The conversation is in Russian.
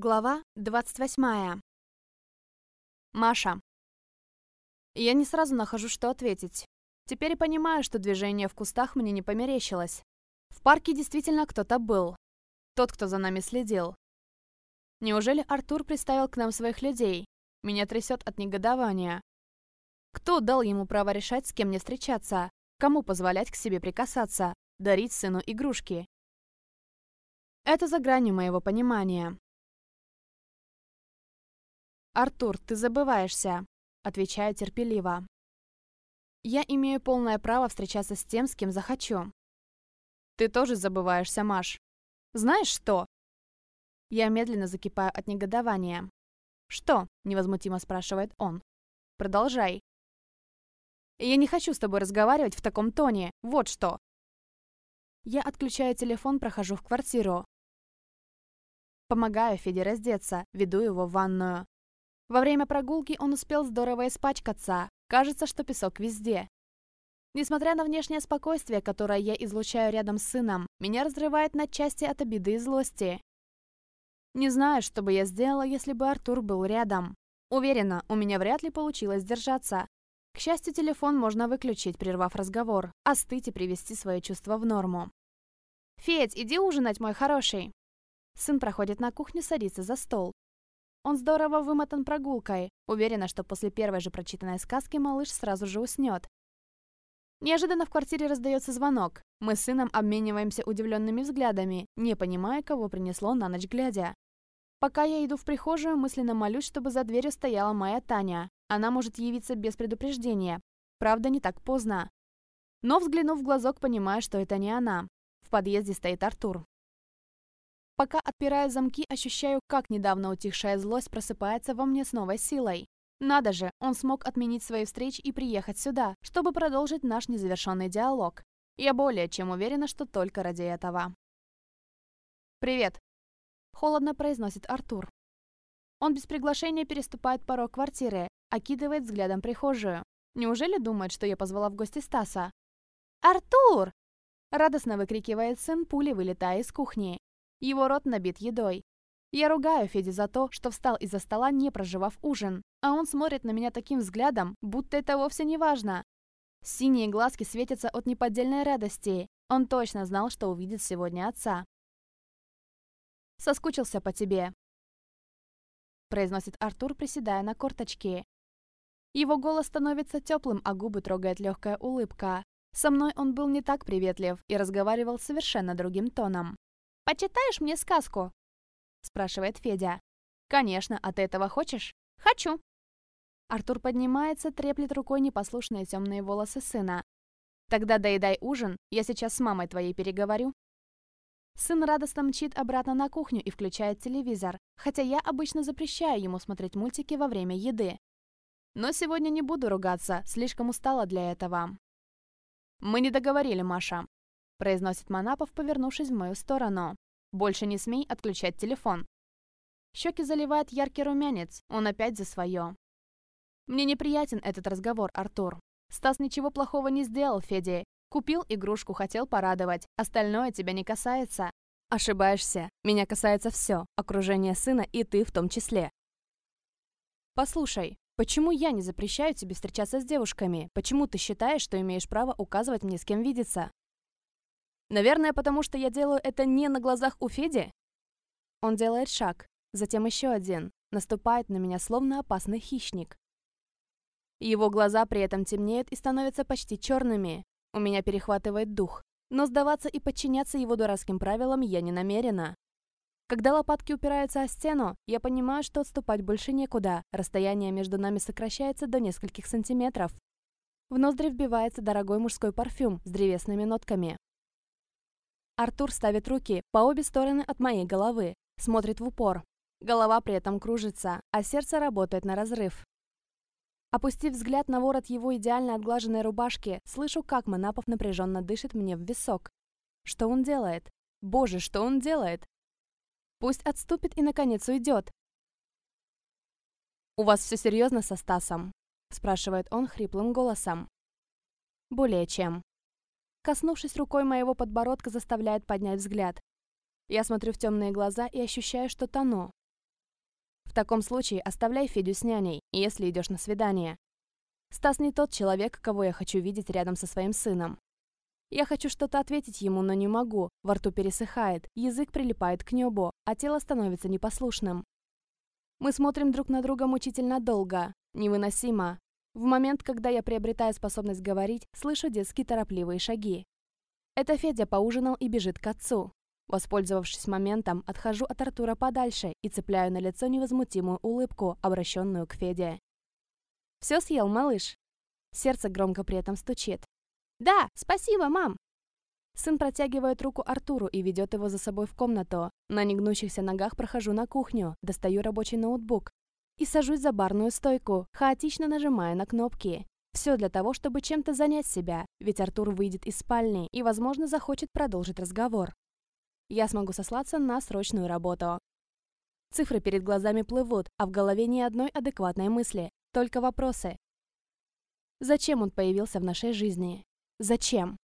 Глава 28. Маша. Я не сразу нахожу, что ответить. Теперь понимаю, что движение в кустах мне не померещилось. В парке действительно кто-то был. Тот, кто за нами следил. Неужели Артур приставил к нам своих людей? Меня трясет от негодования. Кто дал ему право решать, с кем мне встречаться? Кому позволять к себе прикасаться? Дарить сыну игрушки? Это за гранью моего понимания. «Артур, ты забываешься», — отвечаю терпеливо. «Я имею полное право встречаться с тем, с кем захочу». «Ты тоже забываешься, Маш. Знаешь что?» Я медленно закипаю от негодования. «Что?» — невозмутимо спрашивает он. «Продолжай». «Я не хочу с тобой разговаривать в таком тоне. Вот что!» Я отключаю телефон, прохожу в квартиру. Помогаю Феде раздеться, веду его в ванную. Во время прогулки он успел здорово испачкаться. Кажется, что песок везде. Несмотря на внешнее спокойствие, которое я излучаю рядом с сыном, меня разрывает на части от обиды и злости. Не знаю, что бы я сделала, если бы Артур был рядом. Уверена, у меня вряд ли получилось держаться. К счастью, телефон можно выключить, прервав разговор, остыть и привести свои чувства в норму. «Федь, иди ужинать, мой хороший!» Сын проходит на кухню, садится за стол. Он здорово вымотан прогулкой. Уверена, что после первой же прочитанной сказки малыш сразу же уснет. Неожиданно в квартире раздается звонок. Мы с сыном обмениваемся удивленными взглядами, не понимая, кого принесло на ночь глядя. Пока я иду в прихожую, мысленно молюсь, чтобы за дверью стояла моя Таня. Она может явиться без предупреждения. Правда, не так поздно. Но, взглянув в глазок, понимаю, что это не она. В подъезде стоит Артур. Пока отпираю замки, ощущаю, как недавно утихшая злость просыпается во мне с новой силой. Надо же, он смог отменить свои встречи и приехать сюда, чтобы продолжить наш незавершенный диалог. Я более чем уверена, что только ради этого. «Привет», — холодно произносит Артур. Он без приглашения переступает порог квартиры, окидывает взглядом прихожую. Неужели думает, что я позвала в гости Стаса? «Артур!» — радостно выкрикивает сын, пули вылетая из кухни. Его рот набит едой. Я ругаю Феди за то, что встал из-за стола, не проживав ужин, а он смотрит на меня таким взглядом, будто это вовсе не важно. Синие глазки светятся от неподдельной радости. Он точно знал, что увидит сегодня отца. «Соскучился по тебе», — произносит Артур, приседая на корточки. Его голос становится теплым, а губы трогает легкая улыбка. Со мной он был не так приветлив и разговаривал совершенно другим тоном. «Почитаешь мне сказку?» спрашивает Федя. «Конечно, а ты этого хочешь?» «Хочу!» Артур поднимается, треплет рукой непослушные темные волосы сына. «Тогда доедай ужин, я сейчас с мамой твоей переговорю». Сын радостно мчит обратно на кухню и включает телевизор, хотя я обычно запрещаю ему смотреть мультики во время еды. Но сегодня не буду ругаться, слишком устала для этого. «Мы не договорили, Маша произносит Манапов, повернувшись в мою сторону. «Больше не смей отключать телефон». Щеки заливает яркий румянец, он опять за свое. Мне неприятен этот разговор, Артур. Стас ничего плохого не сделал, Феде. Купил игрушку, хотел порадовать. Остальное тебя не касается. Ошибаешься. Меня касается все. Окружение сына и ты в том числе. Послушай, почему я не запрещаю тебе встречаться с девушками? Почему ты считаешь, что имеешь право указывать мне, с кем видеться? Наверное, потому что я делаю это не на глазах у Феди? Он делает шаг, затем еще один, наступает на меня словно опасный хищник. Его глаза при этом темнеют и становятся почти черными. У меня перехватывает дух. Но сдаваться и подчиняться его дурацким правилам я не намерена. Когда лопатки упираются о стену, я понимаю, что отступать больше некуда. Расстояние между нами сокращается до нескольких сантиметров. В ноздри вбивается дорогой мужской парфюм с древесными нотками. Артур ставит руки по обе стороны от моей головы, смотрит в упор. Голова при этом кружится, а сердце работает на разрыв. Опустив взгляд на ворот его идеально отглаженной рубашки, слышу, как Манапов напряженно дышит мне в висок. Что он делает? Боже, что он делает? Пусть отступит и, наконец, уйдет. «У вас все серьезно со Стасом?» спрашивает он хриплым голосом. «Более чем», коснувшись рукой моего подбородка, заставляет поднять взгляд. Я смотрю в темные глаза и ощущаю, что тону. таком случае оставляй Федю с няней, если идешь на свидание. Стас не тот человек, кого я хочу видеть рядом со своим сыном. Я хочу что-то ответить ему, но не могу. Во рту пересыхает, язык прилипает к небу, а тело становится непослушным. Мы смотрим друг на друга мучительно долго. Невыносимо. В момент, когда я приобретаю способность говорить, слышу детские торопливые шаги. Это Федя поужинал и бежит к отцу. Воспользовавшись моментом, отхожу от Артура подальше и цепляю на лицо невозмутимую улыбку, обращенную к Феде. «Все съел, малыш?» Сердце громко при этом стучит. «Да, спасибо, мам!» Сын протягивает руку Артуру и ведет его за собой в комнату. На негнущихся ногах прохожу на кухню, достаю рабочий ноутбук и сажусь за барную стойку, хаотично нажимая на кнопки. Все для того, чтобы чем-то занять себя, ведь Артур выйдет из спальни и, возможно, захочет продолжить разговор. Я смогу сослаться на срочную работу. Цифры перед глазами плывут, а в голове ни одной адекватной мысли, только вопросы. Зачем он появился в нашей жизни? Зачем?